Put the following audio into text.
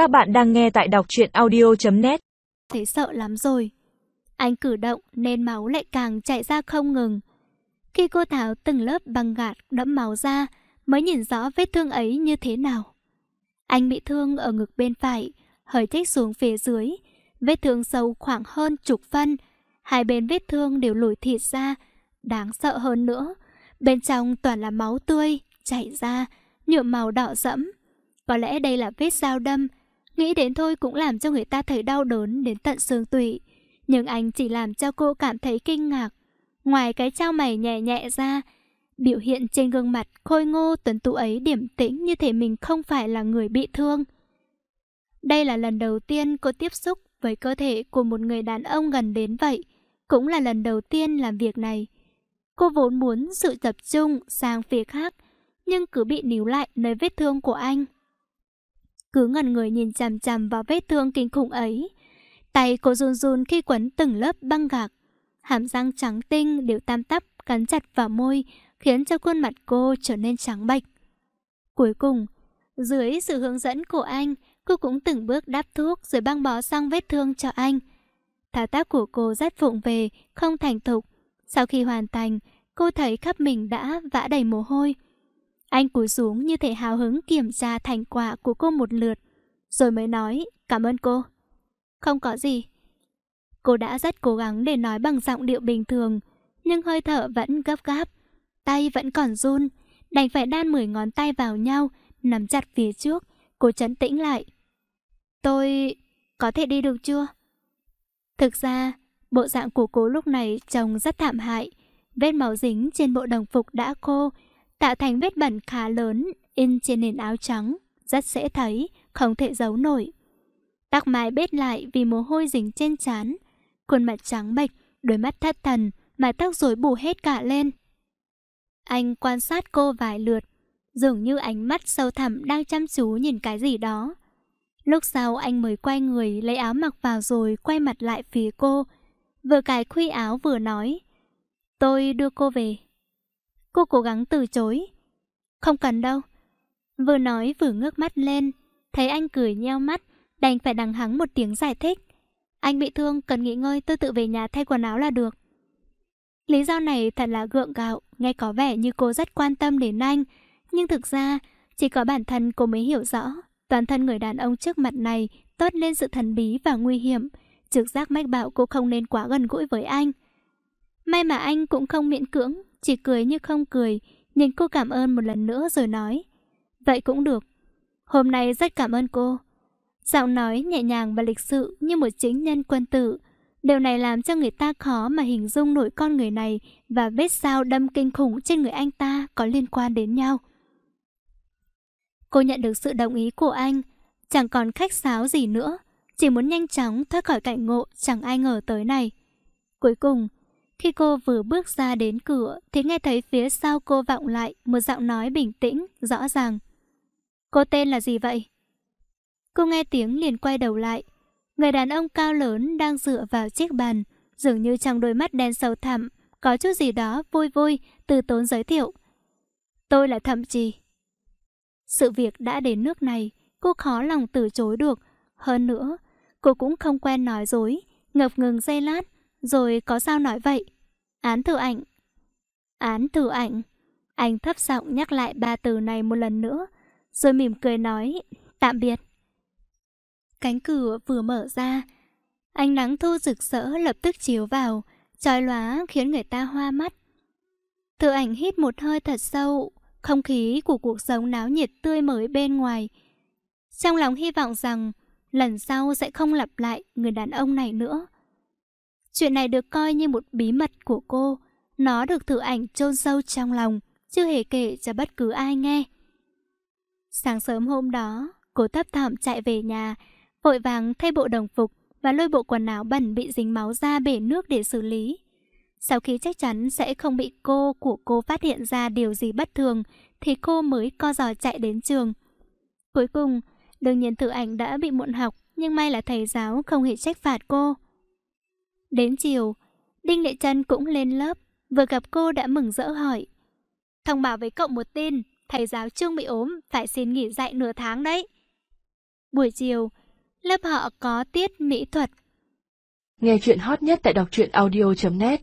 Các bạn đang nghe tại đọc truyện audio.net Thấy sợ lắm rồi. Anh cử động nên máu lại càng chạy ra không ngừng. Khi cô tháo từng lớp băng gạt đẫm máu ra mới nhìn rõ vết thương ấy như thế nào. Anh bị thương ở ngực bên phải, hơi thích xuống phía dưới. Vết thương sâu khoảng hơn chục phân. Hai bên vết thương đều lủi thịt ra. Đáng sợ hơn nữa. Bên trong toàn là máu tươi, chảy ra, nhuộm màu đỏ sẫm. Có lẽ đây là vết dao đâm. Nghĩ đến thôi cũng làm cho người ta thấy đau đớn đến tận xương tủy. Nhưng anh chỉ làm cho cô cảm thấy kinh ngạc. Ngoài cái trao mày nhẹ nhẹ ra, biểu hiện trên gương mặt khôi ngô tuấn tú ấy điểm tĩnh như thể mình không phải là người bị thương. Đây là lần đầu tiên cô tiếp xúc với cơ thể của một người đàn ông gần đến vậy. Cũng là lần đầu tiên làm việc này. Cô vốn muốn sự tập trung sang phía khác, nhưng cứ bị níu lại nơi vết thương của anh. Cứ ngần người nhìn chằm chằm vào vết thương kinh khủng ấy. Tay cô run run khi quấn từng lớp băng gạc. Hàm răng trắng tinh đều tam tắp cắn chặt vào môi, khiến cho khuôn mặt cô trở nên trắng bệch. Cuối cùng, dưới sự hướng dẫn của anh, cô cũng từng bước đắp thuốc rồi băng bó sang vết thương cho anh. Thao tác của cô rất vụng về, không thành thục. Sau khi hoàn thành, cô thấy khắp mình đã vã đầy mồ hôi. Anh cúi xuống như thể hào hứng kiểm tra thành quả của cô một lượt, rồi mới nói cảm ơn cô. Không có gì. Cô đã rất cố gắng để nói bằng giọng điệu bình thường, nhưng hơi thở vẫn gấp gáp. Tay vẫn còn run, đành phải đan mười ngón tay vào nhau, nắm chặt phía trước, cô chấn tĩnh lại. Tôi... có thể đi được chưa? Thực ra, bộ dạng của cô lúc này trông rất thảm hại. Vết máu dính trên bộ đồng phục đã khô, tạo thành vết bẩn khá lớn in trên nền áo trắng, rất dễ thấy, không thể giấu nổi. Tóc mái bết lại vì mồ hôi dính trên trán, khuôn mặt trắng bệch, đôi mắt thất thần, mà tóc rối bù hết cả lên. Anh quan sát cô vài lượt, dường như ánh mắt sâu thẳm đang chăm chú nhìn cái gì đó. Lúc sau anh mới quay người lấy áo mặc vào rồi quay mặt lại phía cô. Vừa cài khuy áo vừa nói. Tôi đưa cô về. Cô cố gắng từ chối. Không cần đâu. Vừa nói vừa ngước mắt lên. Thấy anh cười nheo mắt, đành phải đằng hắng một tiếng giải thích. Anh bị thương, cần nghỉ ngơi, tôi tự về nhà thay quần áo là được. Lý do này thật là gượng gạo, nghe có vẻ như cô rất quan tâm đến anh. Nhưng thực ra, chỉ có bản thân cô mới hiểu rõ. Toàn thân người đàn ông trước mặt này tốt lên sự thần bí và nguy hiểm. Trực giác mách bảo cô không nên quá gần gũi với anh. May mà anh cũng không miễn cưỡng, chỉ cười như không cười, nhìn cô cảm ơn một lần nữa rồi nói. Vậy cũng được. Hôm nay rất cảm ơn cô. Giọng nói nhẹ nhàng và lịch sự như một chính nhân quân tử. Điều này làm cho người ta khó mà hình dung nổi con người này và vết sao đâm kinh khủng trên người anh ta có liên quan đến nhau. Cô nhận được sự đồng ý của anh, chẳng còn khách sáo gì nữa, chỉ muốn nhanh chóng thoát khỏi cảnh ngộ chẳng ai ngờ tới này. Cuối cùng, khi cô vừa bước ra đến cửa thì nghe thấy phía sau cô vọng lại một giọng nói bình tĩnh, rõ ràng. Cô tên là gì vậy? Cô nghe tiếng liền quay đầu lại. Người đàn ông cao lớn đang dựa vào chiếc bàn, dường như trong đôi mắt đen sâu thẳm, có chút gì đó vui vui, từ tốn giới thiệu. Tôi là Thẩm Trì. Sự việc đã đến nước này, cô khó lòng từ chối được. Hơn nữa, cô cũng không quen nói dối, ngập ngừng giây lát, rồi có sao nói vậy? Án thử ảnh. Án thử ảnh. Anh thấp giọng nhắc lại ba từ này một lần nữa, rồi mỉm cười nói, tạm biệt. Cánh cửa vừa mở ra, ánh nắng thu rực rỡ lập tức chiếu vào, trói lóa khiến người ta hoa mắt. Thử ảnh hít một hơi thật sâu, không khí của cuộc sống náo nhiệt tươi mới bên ngoài. Trong lòng hy vọng rằng lần sau sẽ không lặp lại người đàn ông này nữa. Chuyện này được coi như một bí mật của cô, nó được thử ảnh chôn sâu trong lòng, chưa hề kể cho bất cứ ai nghe. Sáng sớm hôm đó, cô thấp thỏm chạy về nhà, vội vàng thay bộ đồng phục và lôi bộ quần áo bẩn bị dính máu ra bể nước để xử lý. Sau khi chắc chắn sẽ không bị cô của cô phát hiện ra điều gì bất thường, thì cô mới co giò chạy đến trường. Cuối cùng, đương nhiên thử ảnh đã bị muộn học, nhưng may là thầy giáo không hề trách phạt cô. Đến chiều, Đinh Lệ Trân cũng lên lớp, vừa gặp cô đã mừng rỡ hỏi. Thông báo với cậu một tin, thầy giáo Trương bị ốm, phải xin nghỉ dạy nửa tháng đấy. Buổi chiều, lớp họ có tiết mỹ thuật. Nghe chuyện hot nhất tại đọc truyện audio.net